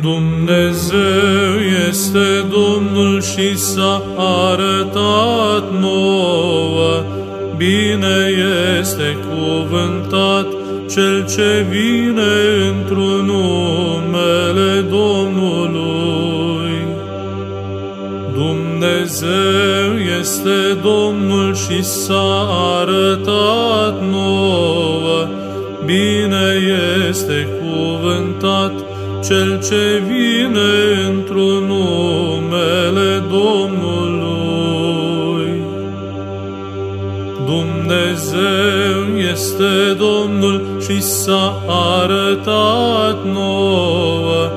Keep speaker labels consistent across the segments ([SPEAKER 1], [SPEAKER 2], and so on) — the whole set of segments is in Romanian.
[SPEAKER 1] Dumnezeu este Domnul și s-a arătat nouă, bine este cuvântat cel ce vine într-un numele Domnului. Dumnezeu este Domnul și s-a arătat nouă, bine este cuvântat cel ce vine într-un numele Domnului. Dumnezeu este Domnul și s-a arătat nouă,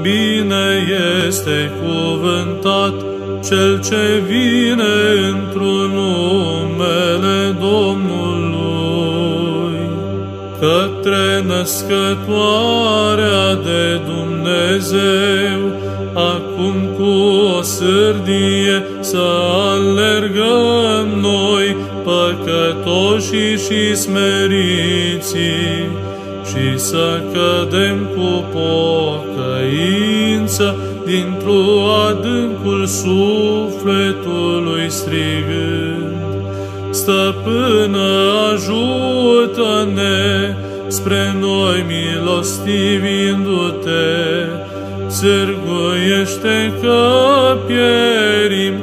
[SPEAKER 1] bine este cuvântat cel ce vine într-un Către născătoarea de Dumnezeu, acum cu o sârdie să alergăm noi, păcătoșii și smeriții, și să cădem cu pocăință dintr-o adâncul sufletului strigând. Stăpână, ajută-ne spre noi milostivindu-te, sârguiește că pierim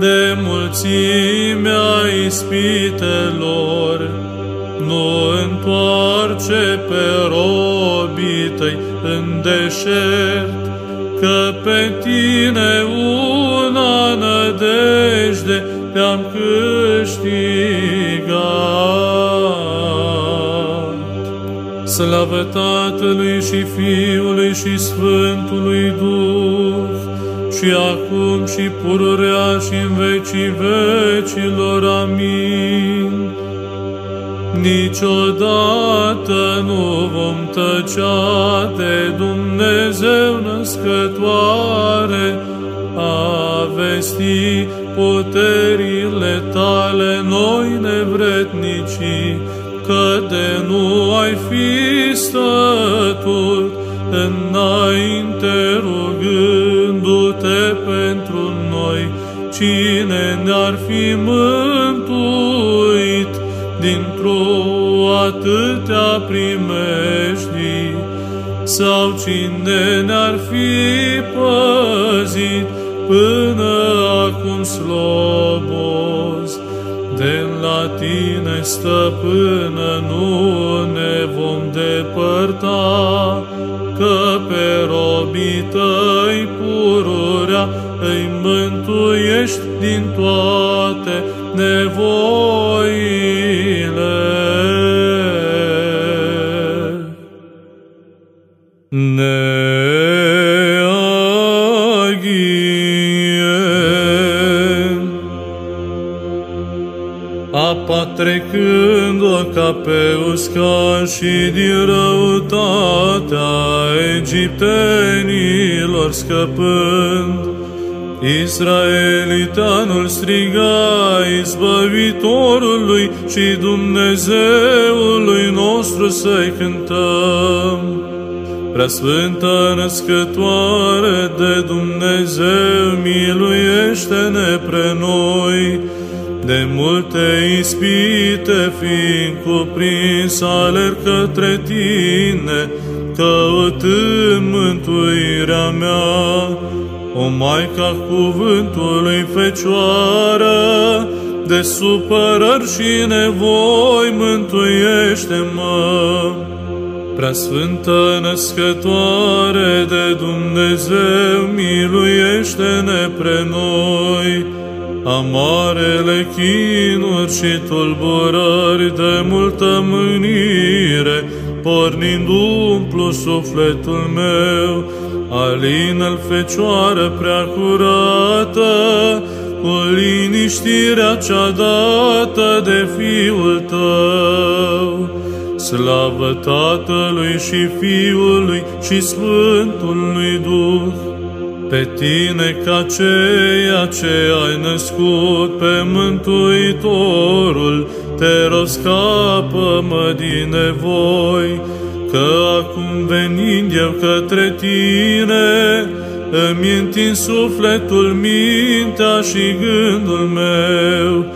[SPEAKER 1] de mulțimea ispitelor, nu întoarce pe robii tăi în deșert, că pe tine una nădejde te-am câștigat. Slavă Tatălui și Fiului și Sfântului Duh, și acum și pururea și în vecii vecilor. Amin. Niciodată nu vom tăcea de Dumnezeu născătoare, a vesti puterile tale noi nevrednici, că de nu ai fi stătut înainte rugându-te pentru noi, cine ne-ar fi mântuit dintr-o atâtea primești, sau cine ne-ar fi păzit până acum slobos. De la tine, stăpână, nu ne vom depărta, că pe robii tăi pururea îi mântuiești din toate nevoile. Trecând-o ca pe uscat și din răutatea egiptenilor scăpând, Israelitanul striga izbăvitorului și Dumnezeului nostru să-i cântăm. Preasfântă născătoare de Dumnezeu, miluiește-ne pre noi, de multe ispite fiind cuprins, alerg către tine, căutând mântuirea mea. O Maica cuvântului Fecioară, de supărări și nevoi mântuiește-mă. Preasfântă născătoare de Dumnezeu, miluiește-ne pre noi. Amarele chinuri și tulburări de multă mânire, pornind umplu sufletul meu, alină-l Fecioară prea curată, cu liniștirea cea dată de Fiul tău. Slavă Tatălui și Fiului și Sfântului Duh, pe tine ca ceea ce ai născut pe Mântuitorul, te rog scapă-mă din nevoi, că acum venind eu către tine, îmi întind sufletul, mintea și gândul meu,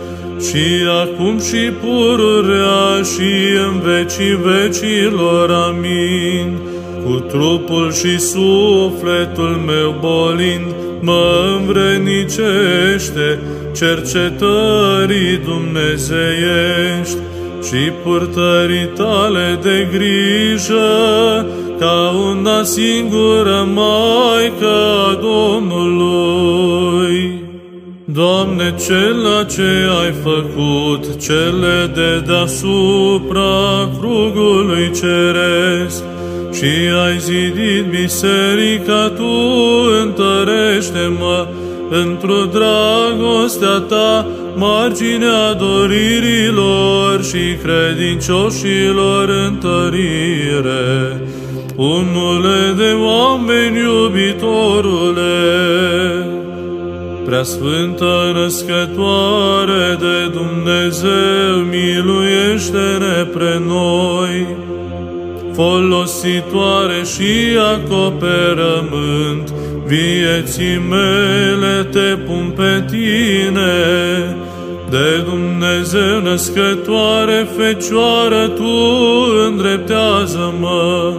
[SPEAKER 1] și acum și pururea și în vecii vecilor, amin. Cu trupul și sufletul meu bolind, mă învrenicește cercetării dumnezeiești și purtării tale de grijă, ca una singură Maică a Domnului. Doamne, cel ce ai făcut, cele de deasupra crugului ceresc, și ai zidit biserica, Tu întărește-mă într-o dragostea Ta, marginea doririlor și credincioșilor întărire. Unule de oameni iubitorule, Preasfântă născătoare de Dumnezeu, miluiește-ne pre noi, folositoare și acoperământ, vieții mele te pun pe tine, de Dumnezeu născătoare Fecioară, Tu îndreptează-mă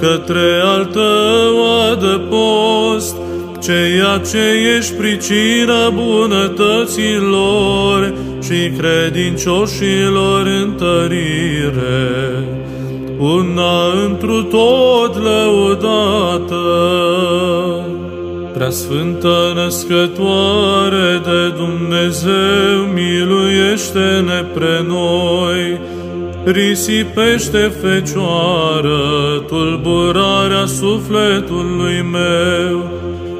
[SPEAKER 1] către al Tău adăpost, ceea ce ești pricina bunătăților și credincioșilor întărire, una întru tot lăudată. Preasfântă născătoare de Dumnezeu, miluiește-ne pre noi, risipește Fecioară tulburarea sufletului meu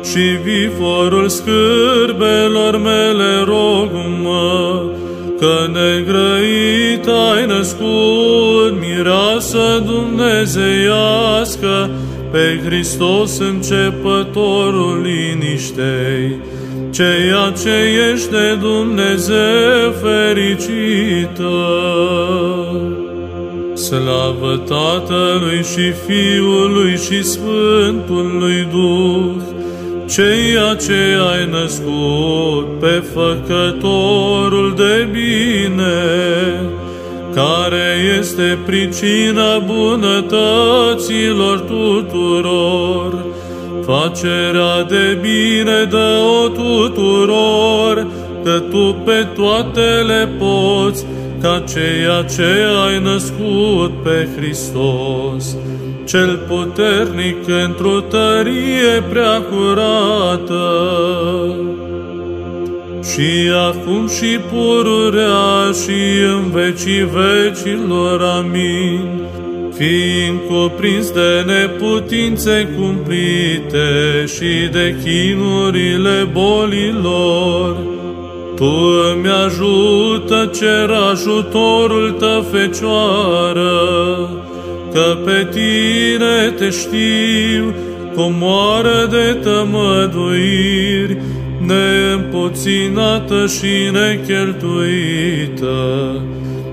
[SPEAKER 1] și viforul scârbelor mele rog-mă, că negrăit ai născut mireasă dumnezeiască pe Hristos începătorul liniștei, ceea ce ești de Dumnezeu fericită. Slavă Tatălui și Fiului și Sfântului Duh, ceea ce ai născut pe făcătorul de bine, care este pricina bunătăților tuturor, facerea de bine dă-o tuturor, că tu pe toate le poți, ca ceea ce ai născut pe Hristos, cel puternic într-o tărie prea curată. Și acum și pururea și în vecii vecilor, amin, fiind cuprins de neputințe cumplite și de chinurile bolilor, tu îmi ajută, cer ajutorul tău, Fecioară, că pe tine te știu, comoară de tămăduiri, neîmpuținată și necheltuită,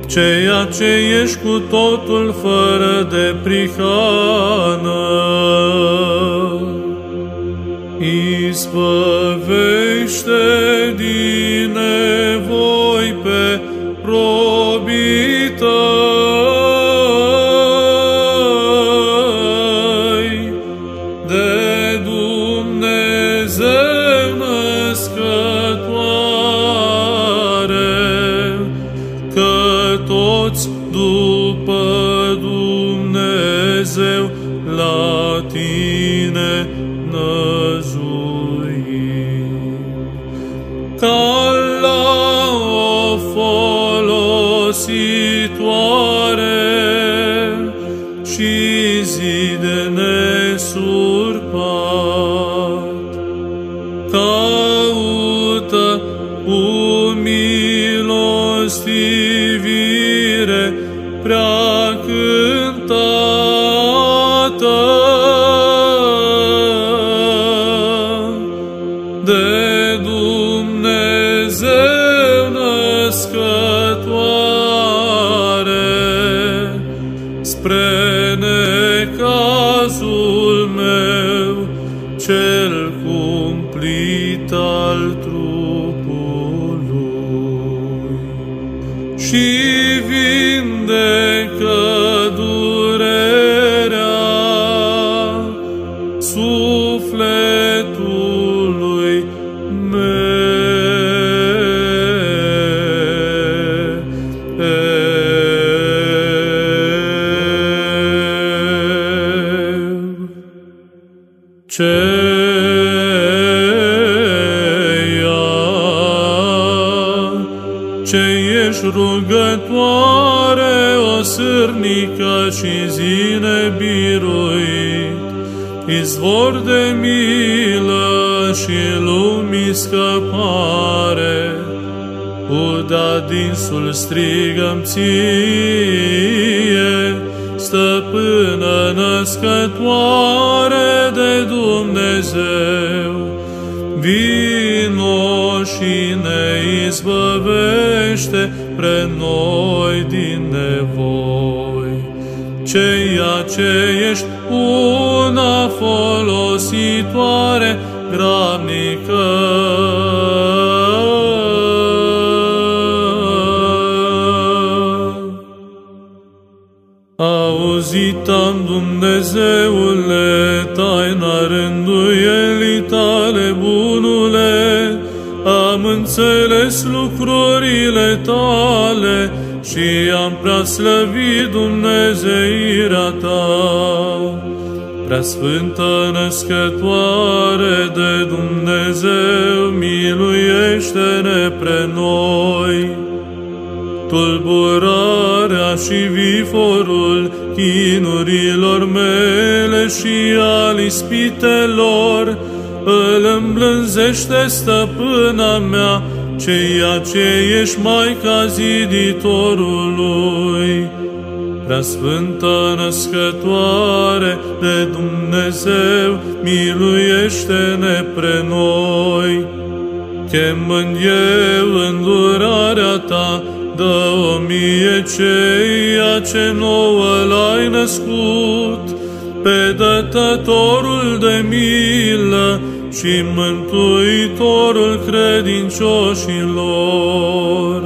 [SPEAKER 1] ceea ce ești cu totul fără de prihană. Izbăvește din nevoi pe robii tine năzuim. Izvor de milă și lumii scăpare, Uda dinsul strigăm ție, stăpână născătoare de Dumnezeu, vino și ne izbăvește pre noi din nevoi. Ceea ce ești una folositoare, gramnică. Auzit am, Dumnezeule, taina rânduielii tale, bunule, am înțeles lucrurile tale și am prea slăvit Dumnezeirea ta. Prea sfântă născătoare de Dumnezeu, miluiește-ne pre noi tulburarea și viforul chinurilor mele și al ispitelor, îl îmblânzește stăpâna mea, ceea ce ești mai ca ziditorului. Prea sfântă născătoare de Dumnezeu, miluiește-ne pre noi. Chemând eu îndurarea ta, dă o mie ceea ce nouă l-ai născut, pe dătătorul de milă și mântuitorul credincioșilor.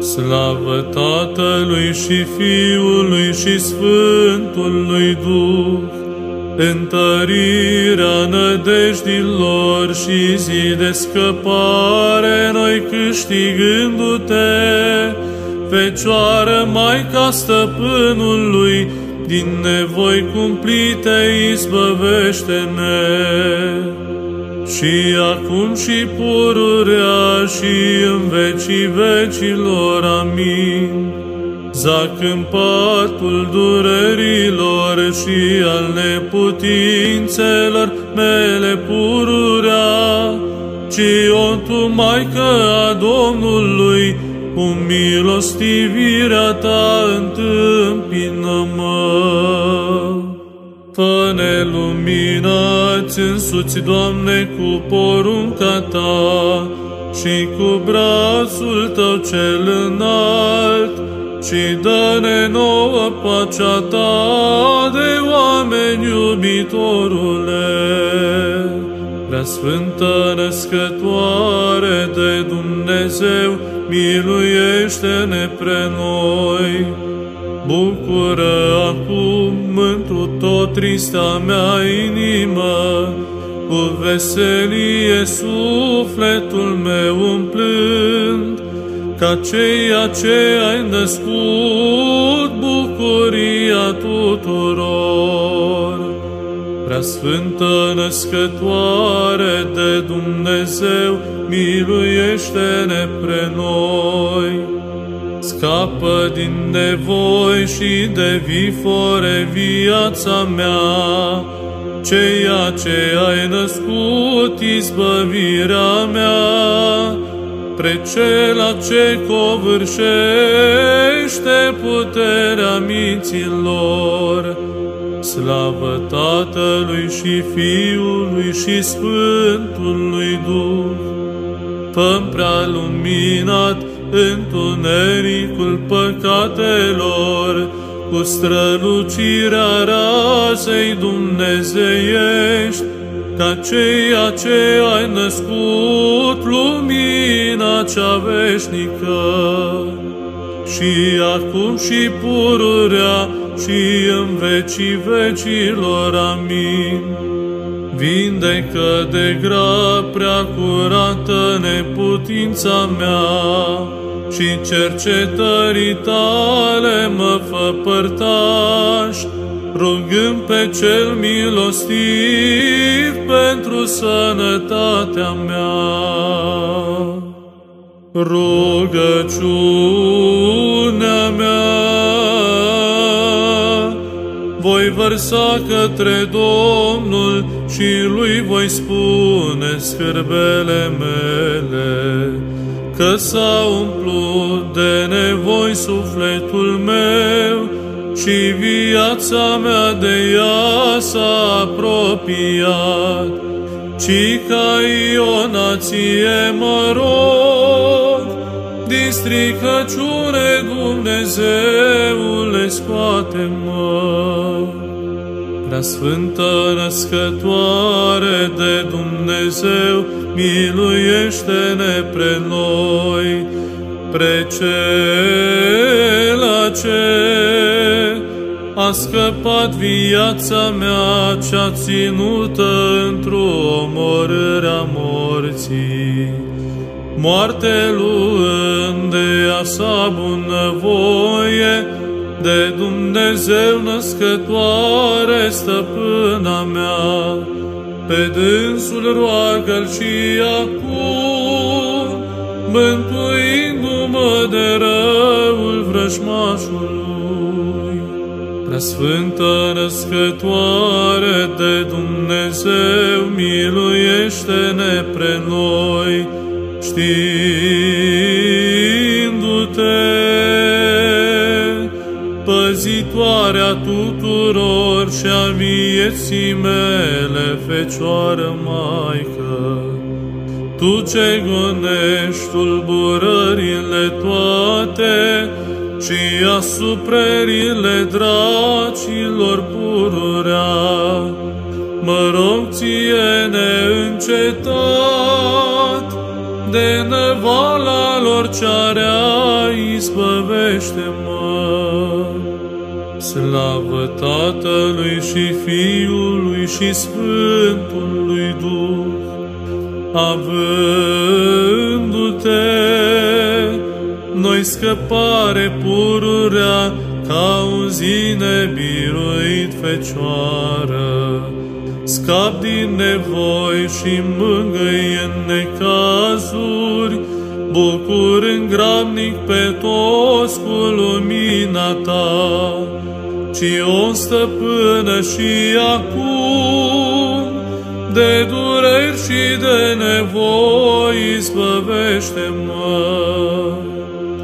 [SPEAKER 1] Slavă Tatălui și Fiului și Sfântului Duh, întărirea nădejdilor și zi de scăpare, noi câștigându-te, Fecioară Maica Stăpânului, din nevoi cumplite izbăvește-ne. Și acum și pururea și în vecii vecilor, amin. Zac în patul durerilor și al neputințelor mele pururea, ci o tu, Maică a Domnului, cu milostivirea ta întâmpină-mă. Fă-ne luminați însuți, Doamne, cu porunca ta și cu brațul tău cel înalt, și dă-ne nouă pacea ta de oameni iubitorule. Prea sfântă născătoare de Dumnezeu, miluiește-ne pre noi. Bucură acum întru tot trista mea inimă, cu veselie sufletul meu umplând, ca ceea ce ai născut bucuria tuturor. Prea sfântă născătoare de Dumnezeu, miluiește-ne pre noi. Scapă din nevoi și de vifore viața mea, ceea ce ai născut, izbăvirea mea, pre cela ce covârșește puterea minților. Slavă Tatălui și Fiului și Sfântului Duh, fă prea luminat întunericul păcatelor, cu strălucirea razei dumnezeiești, ca ceea ce ai născut lumina cea veșnică și acum și pururea și în vecii vecilor. Amin. Vindecă de grab prea curată neputința mea și cercetării tale mă fă părtaș, rugând pe cel milostiv pentru sănătatea mea. Rugăciunea mea voi vărsa către Domnul și lui voi spune scârbele mele, că s-a umplut de nevoi sufletul meu și viața mea de ea s-a apropiat, ci ca o nație mă rog, din stricăciune Dumnezeule scoate-mă. Prea Sfântă Născătoare de Dumnezeu, miluiește-ne pre noi, pre cela ce a scăpat viața mea cea ținută într-o omorârea morții. Moarte luând de a sa bunăvoie, de Dumnezeu născătoare stăpâna mea, pe dânsul roagă și acum, mântuindu-mă de răul vrăjmașului. Preasfântă născătoare de Dumnezeu, miluiește-ne pre noi, știindu-te păzitoarea tuturor și a vieții mele, Fecioară Maică. Tu ce gonești tulburările toate și asuprările dracilor pururea, mă rog ție neîncetat nevala lor cearea, izbăvește-mă. Slavă Tatălui și Fiului și Sfântului Duh, avându-te, noi scăpare pururea ca un zi nebiruit fecioară. Scap din nevoi și mângâi în necazuri, bucurând grabnic pe toți cu lumina ta ci o stăpână și acum, de dureri și de nevoi izbăvește-mă.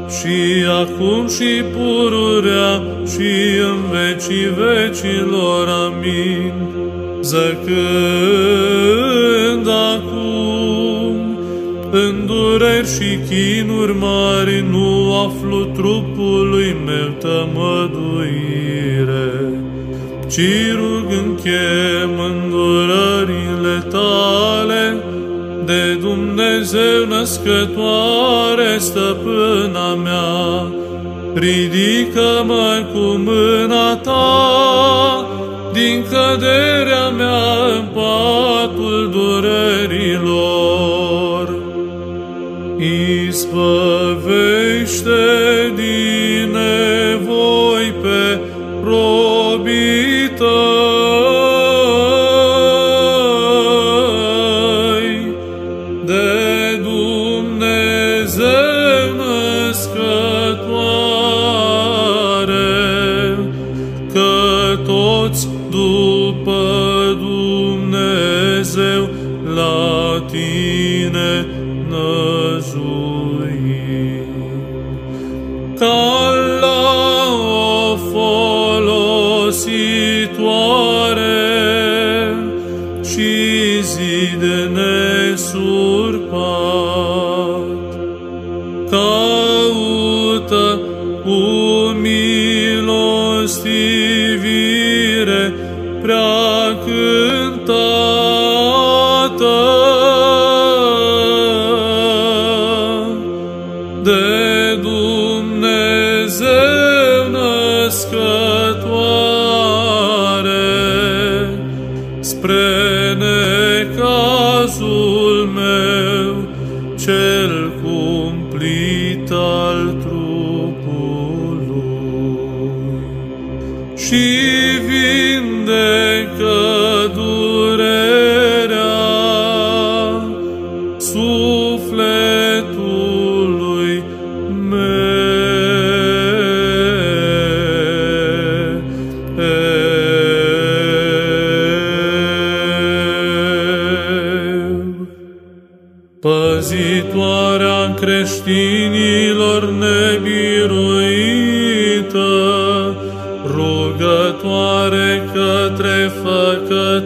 [SPEAKER 1] Și acum și pururea și în vecii vecilor, amin, zăcând acum, în dureri și chinuri mari nu aflu trupului meu tămăduire, ci rug închem îndurările tale, de Dumnezeu născătoare stăpâna mea, ridică-mă cu mâna ta din căderea mea în patul Izbăvește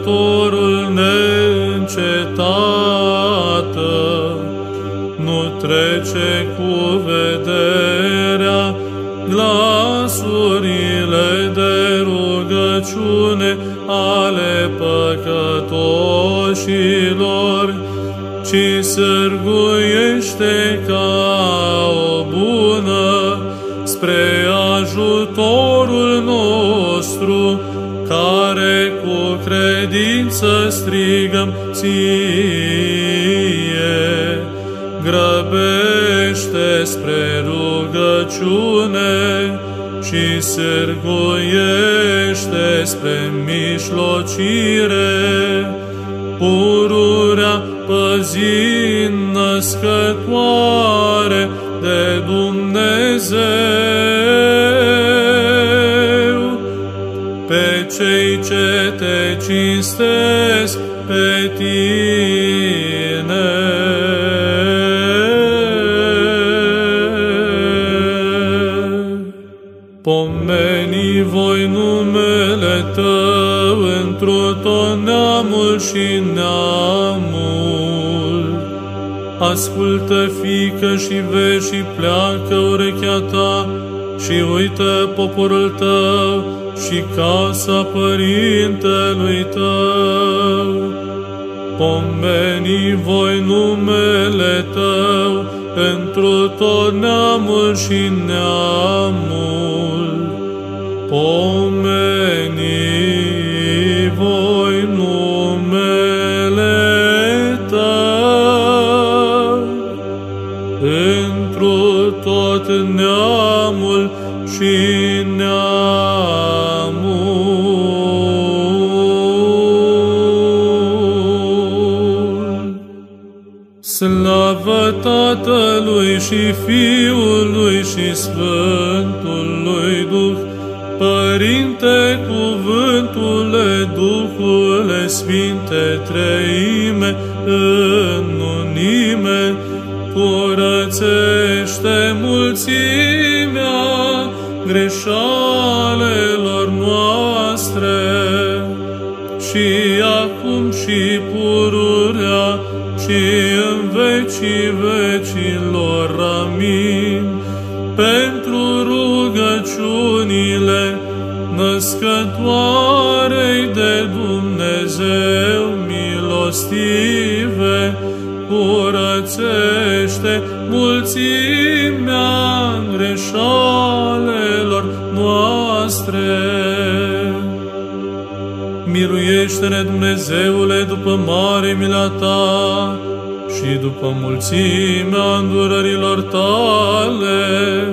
[SPEAKER 1] Făcătorul neîncetată, nu trece cu vederea glasurile de rugăciune ale păcătoșilor, ci sârguiește ca credință strigăm ție. Grăbește spre rugăciune și sârguiește spre mișlocire, pururea păzind născătoare cei ce te cinstesc pe tine. Pomeni voi numele tău într-o tot neamul și neamul. Ascultă, fică, și vezi și pleacă urechea ta și uită poporul tău și casa părintelui tău. Pomeni voi numele tău întru tot neamul și neamul. Pomeni Tatălui și Fiului și Sfântului Duh, Părinte, Cuvântule, Duhule, Sfinte, Treime, în unime, curățește mulțimea greșalelor noastre. Și vecii vecilor. Amin. Pentru rugăciunile născătoarei de Dumnezeu milostive, curățește mulțimea greșalelor noastre. Miluiește-ne, Dumnezeule, după mare mila ta și după mulțimea îndurărilor tale.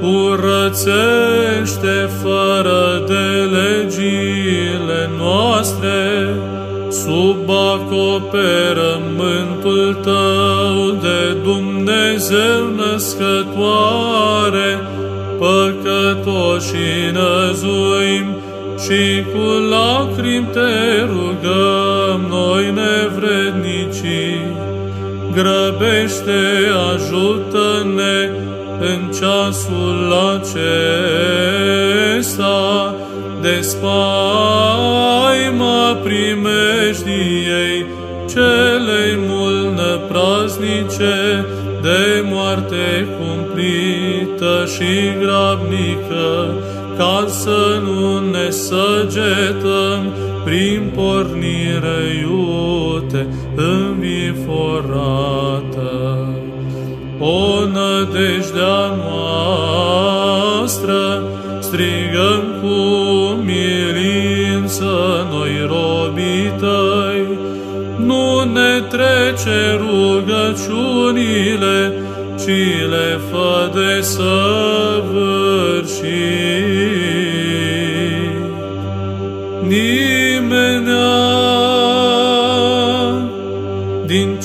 [SPEAKER 1] Curățește fără de legile noastre, sub acoperământul tău de Dumnezeu născătoare, păcătoși năzuim și cu lacrimi te rugăm noi nevrednicii. Grăbește, ajută-ne în ceasul acesta. De spaima primejdiei celei mult năpraznice de moarte cumplită și grabnică, ca să nu ne săgetăm prin pornire iute înviforată. O nădejdea noastră, strigăm cu milință noi robii tăi, nu ne trece rugăciunile, ci le fă de săvârșit.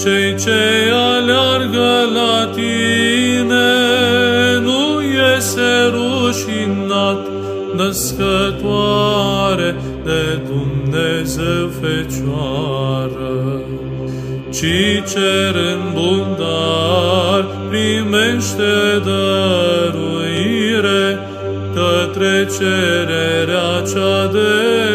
[SPEAKER 1] Cei ce aleargă la tine nu iese rușinat născătoare de Dumnezeu Fecioară, ci cerând bundar primește dăruire către cererea cea de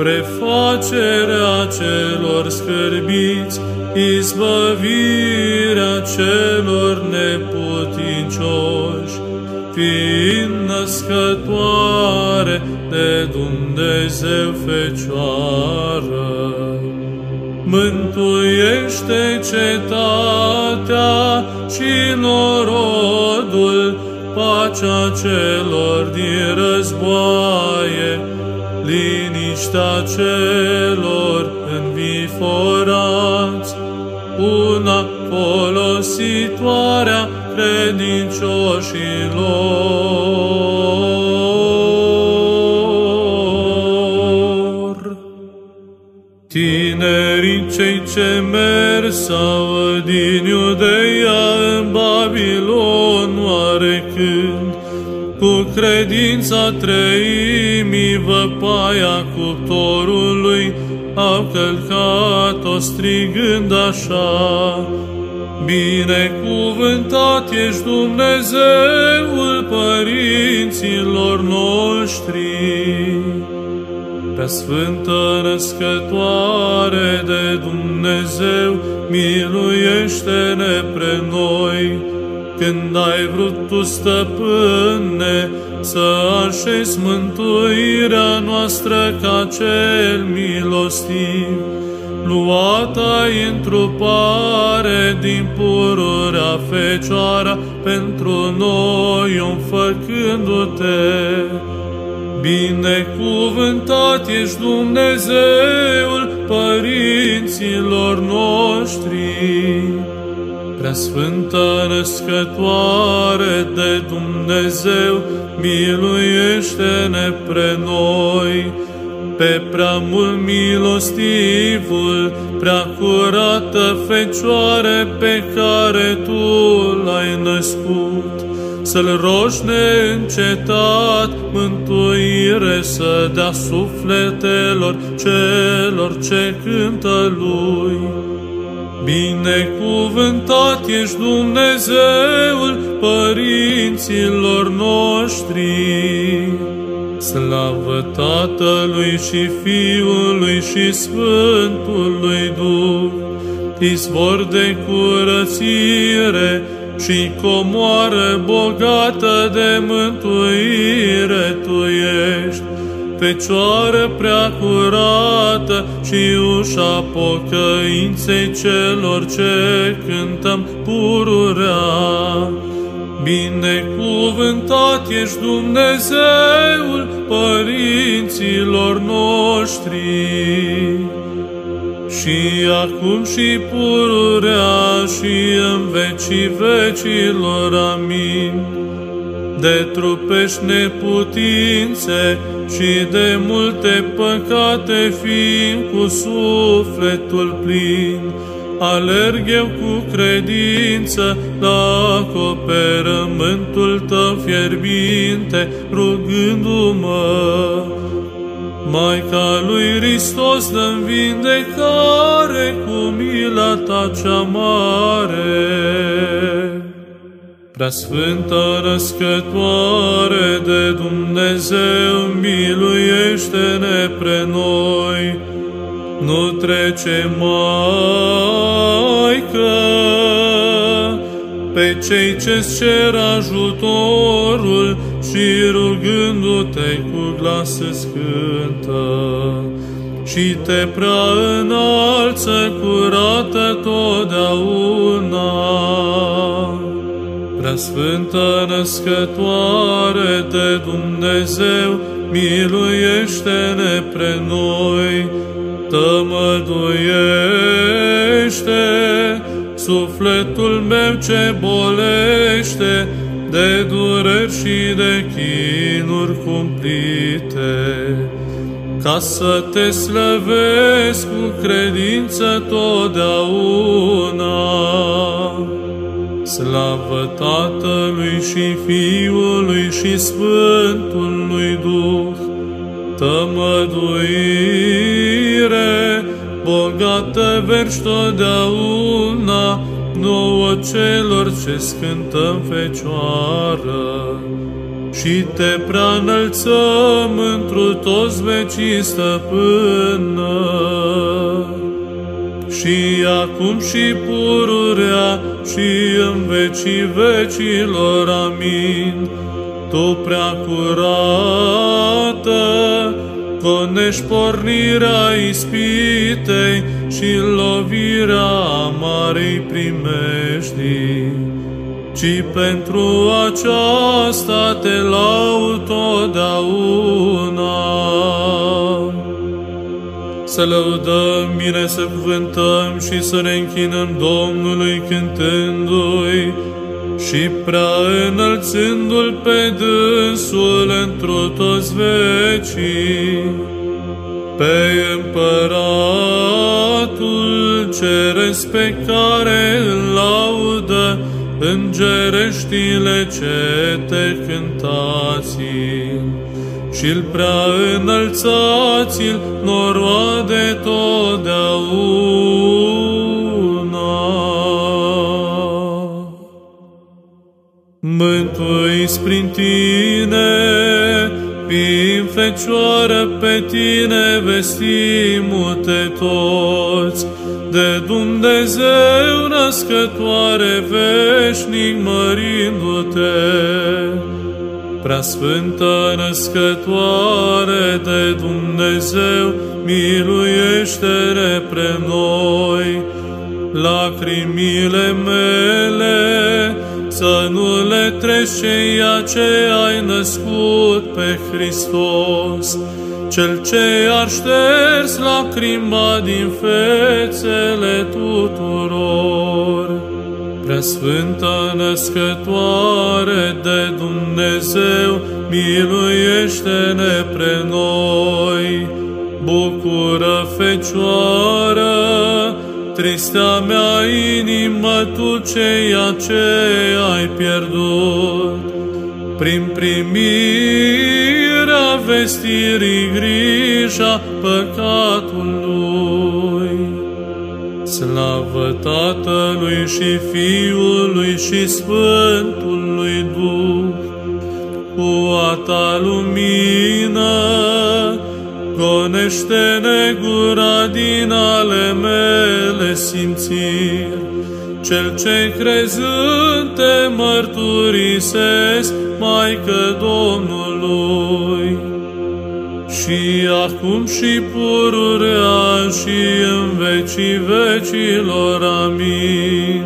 [SPEAKER 1] Prefacerea celor scârbiți, izbăvirea celor neputincioși, fiind născătoare de Dumnezeu Fecioară. Mântuiește cetatea și norodul, pacea celor din războaie, liniștea celor înviforați, una folositoarea credincioșilor. Tinerii cei ce merg sau din Iudeia în Babilon oarecând, cu credința treimii văpaia cuptorului, au călcat-o strigând așa, Binecuvântat ești Dumnezeul părinților noștri, pe Sfântă Născătoare de Dumnezeu, miluiește-ne pre noi, când ai vrut tu, stăpâne, să așezi mântuirea noastră ca cel milostiv, luat ai întrupare din pururea Fecioara pentru noi, om făcându-te. Binecuvântat ești Dumnezeul părinților noștri, Preasfântă Născătoare de Dumnezeu, miluiește-ne pre noi, pe prea mult milostivul, prea curată Fecioare pe care Tu l-ai născut, să-L rogi neîncetat mântuire să dea sufletelor celor ce cântă Lui. Binecuvântat ești Dumnezeul părinților noștri, Slavă Tatălui și Fiului și Sfântului Duh, izvor de curățire și comoară bogată de mântuire Tu ești, Fecioară prea curată și ușa pocăinței celor ce cântăm pururea. Binecuvântat ești Dumnezeul părinților noștri și acum și pururea și în vecii vecilor. Amin. De trupești neputințe și de multe păcate fiind cu sufletul plin, alerg eu cu credință la acoperământul tău fierbinte, rugându-mă. Maica lui Hristos dă vindecare cu mila ta cea mare. Preasfântă răscătoare de Dumnezeu, miluiește-ne pre noi, nu trece, Maică, pe cei ce-ți cer ajutorul și rugându-te cu glas scântă și te prea înalță curată totdeauna. Preasfântă Născătoare de Dumnezeu, miluiește-ne pre noi, tămăduiește sufletul meu ce bolește de dureri și de chinuri cumplite, ca să te slăvesc cu credință totdeauna. Slavă Tatălui și Fiului și Sfântului Duh, tămăduire, bogată verși totdeauna, nouă celor ce scântăm Fecioară. Și te prea înălțăm întru toți vecii stăpână. Și acum și pururea și în vecii vecilor, amin. Tu prea curată, Conești pornirea ispitei și lovirea marei primești, ci pentru aceasta te laud totdeauna. Să lăudăm, bine să cuvântăm și să ne închinăm Domnului cântându-i, și prea înălțându-l pe dânsul într-o toți vecii, pe împăratul ceresc pe care îl laudă îngereștile ce te cântați și-l prea înălțați-l noroade totdeauna. mântuiți prin tine, prin Fecioară pe tine vestimute toți, de Dumnezeu născătoare veșnic mărindu-te. Prea Sfântă născătoare de Dumnezeu, miluiește-ne pre noi, lacrimile mele, să nu le treci ceea ce ai născut pe Hristos, Cel ce ar șters lacrima din fețele tuturor. Preasfântă născătoare de Dumnezeu, miluiește-ne pre noi. Bucură, Fecioară, tristea mea inimă, tu ceea ce ai pierdut. Prin primirea vestirii grija păcatului. Slavă Tatălui și Fiului și Sfântului Duh, cu a ta lumină, Gonește-ne gura din ale mele simțiri, Cel ce crezând te mărturisesc, Maică Domnului. Și acum și pururea și în vecii vecilor, amin.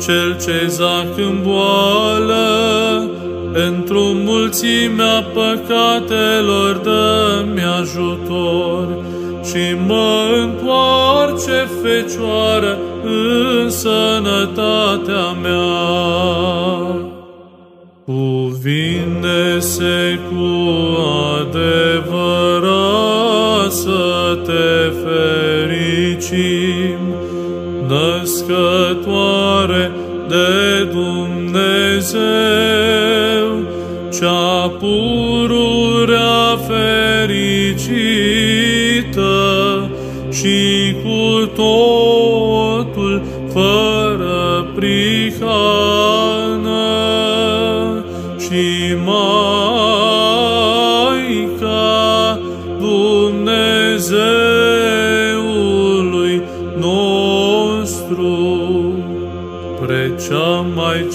[SPEAKER 1] Cel ce zac în boală, pentru mulțimea păcatelor dă-mi ajutor și mă întoarce Fecioară în sănătatea mea. Cuvine-se cu născătoare de Dumnezeu cea pururea fericită și cu totul fără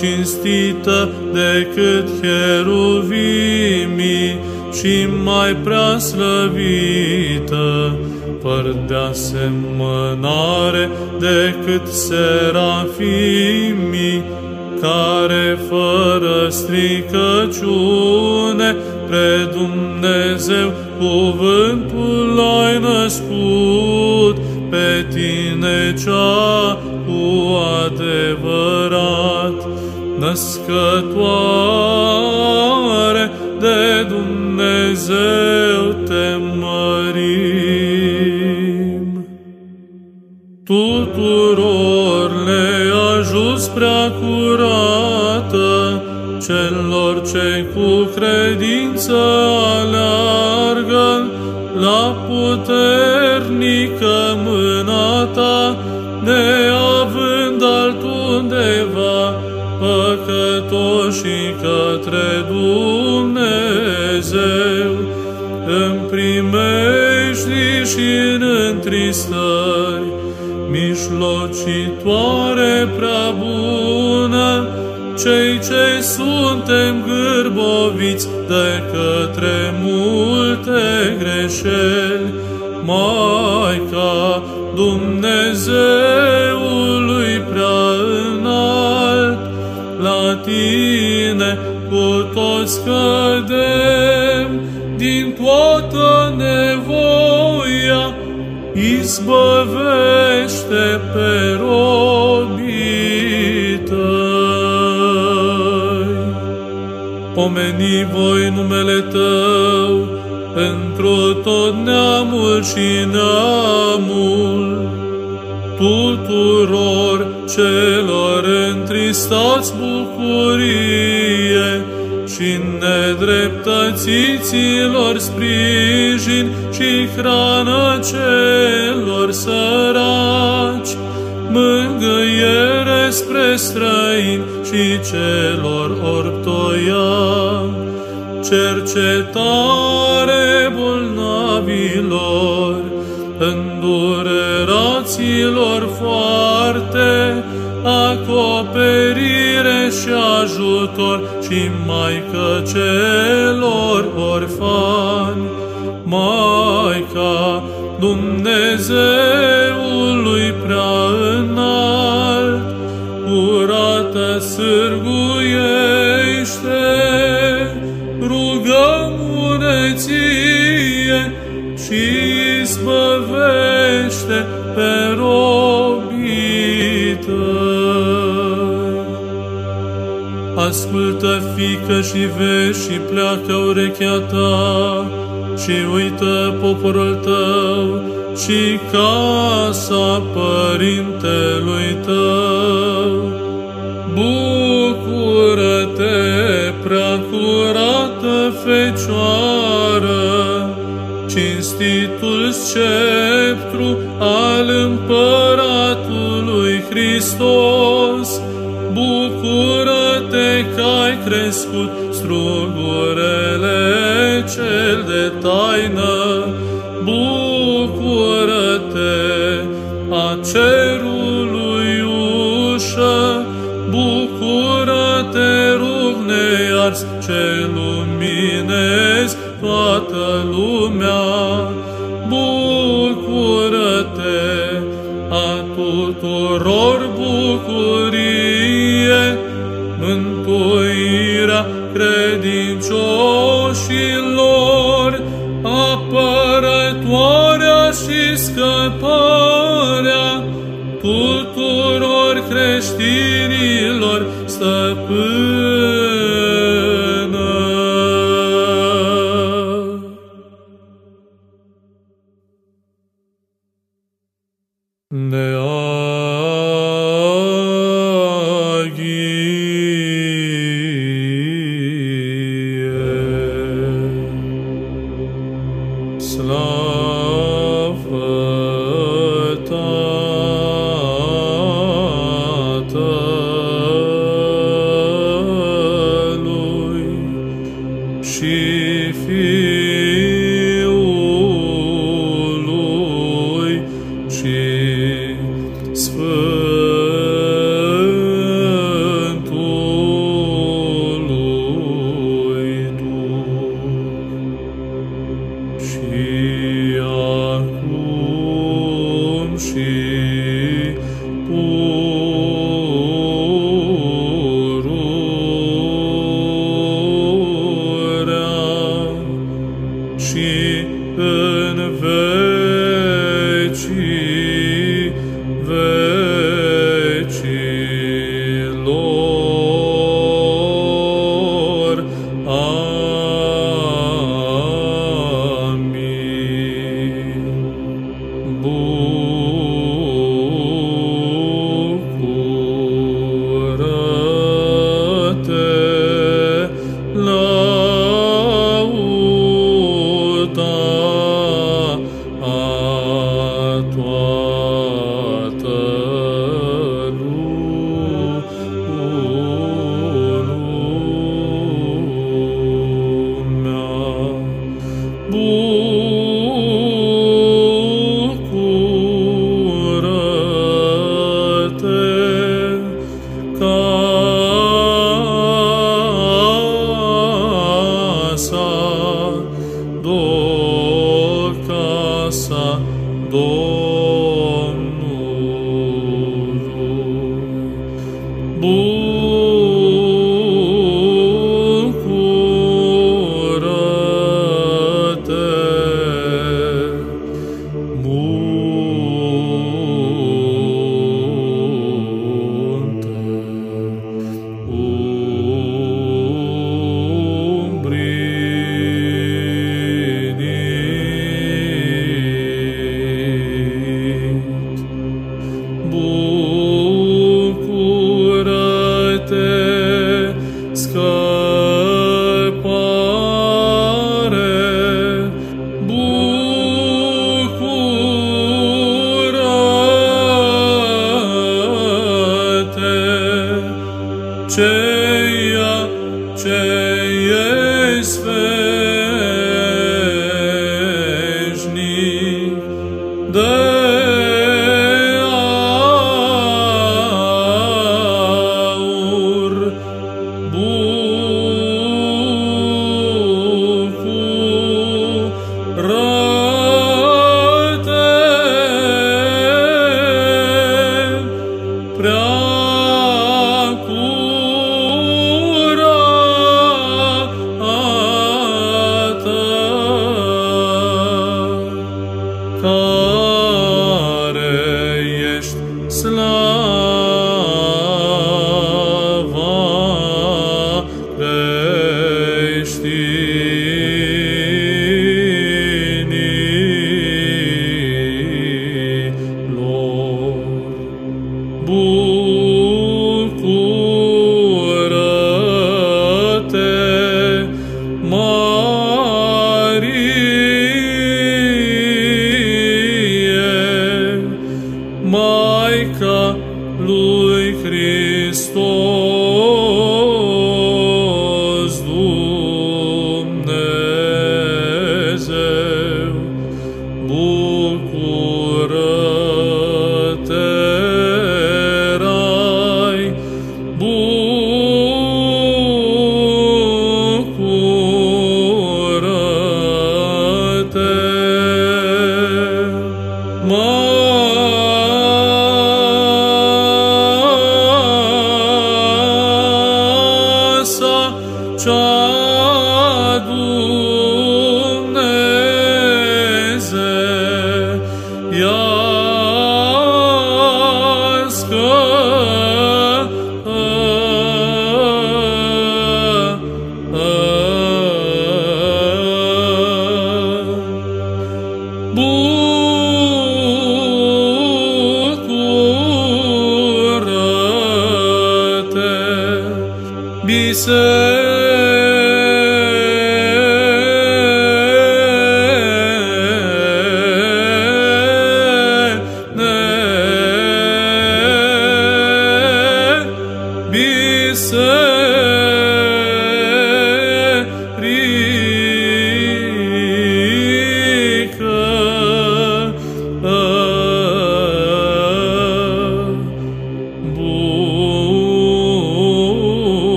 [SPEAKER 1] cinstită decât cheruvimii și mai prea slăvită, fără de asemănare decât serafimii, care fără stricăciune pre Dumnezeu cuvântul ai născut pe tine cea cu adevărat născătoare de Dumnezeu te mărim. Tuturor le ajuns prea curată celor ce cu credință aleargă la puternică mâna către Dumnezeu, în primești și în întristări, mișlocitoare prea bună, cei ce suntem gârboviți de către multe greșeli, Maica Dumnezeului pe robii tăi. Pomeni voi numele Tău pentru tot neamul și neamul, tuturor celor întristați bucurie și nedreptățiților sprijin și hrană celor săraci, mângâiere spre străini și celor ortoia, cercetare bolnavilor, îndureraților foarte, acoperire și ajutor și Maică celor orfani, Maica Dumnezeului Ascultă, fică, și vezi și pleacă urechea ta și uită poporul tău și casa părintelui tău. Bucură-te, prea curată Fecioară, cinstitul sceptru al împăratului Hristos. Bucură-te că ai crescut strugurele cel de taină. Bucură-te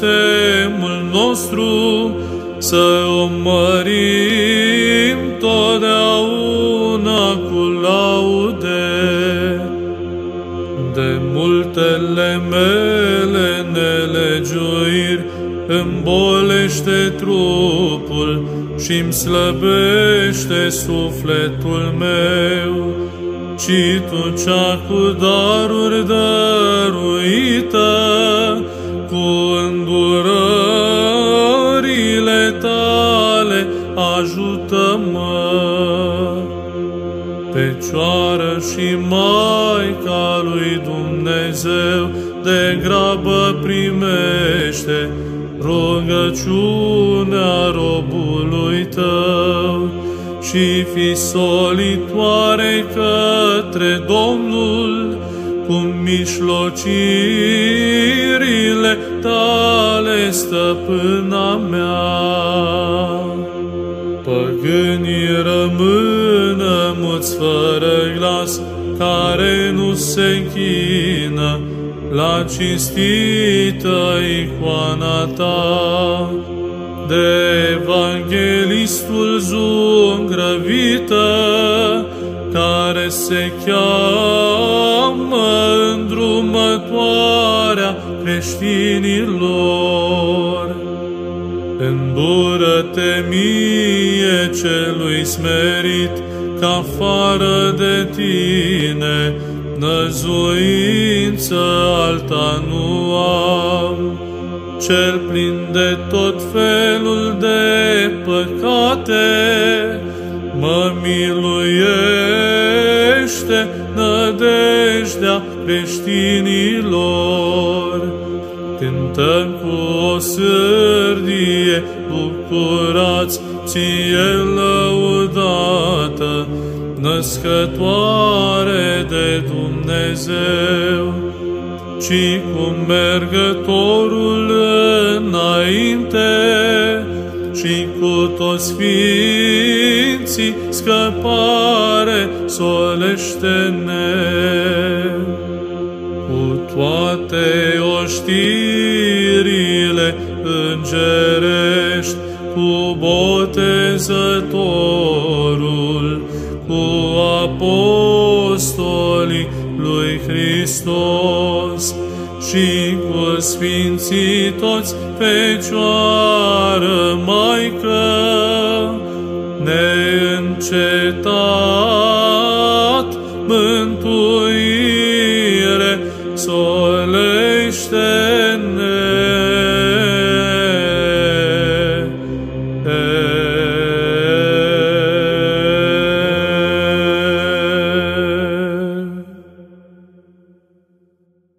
[SPEAKER 1] blestemul nostru, să o mărim totdeauna cu laude. De multele mele nelegiuiri îmbolește trupul și îmi slăbește sufletul meu, ci tu cea cu daruri dăruită, cu îndurările tale, ajută-mă. Fecioară și Maica lui Dumnezeu, de grabă primește rugăciunea robului tău și fi solitoare către Domnul cu mișlocirile tale, stăpâna mea. Păgânii rămână muți fără glas, care nu se închină la cinstită icoana ta. De evanghelistul zungrăvită, care se cheamă îndrumătoarea creștinilor. Îndură-te mie celui smerit, că afară de tine năzuință alta nu am. Cel plin de tot felul de păcate, mă miluiește nădejdea creștinilor. Cântăm cu o sârdie, bucurați ție lăudată, născătoare de Dumnezeu, ci cu mergătorul înainte și cu toți sfinții scăpare solește-ne. Cu toate oștirile îngerești, cu botezătorul, cu apostolii lui Hristos și cu sfinții toți Fecioară Maică, neîncetat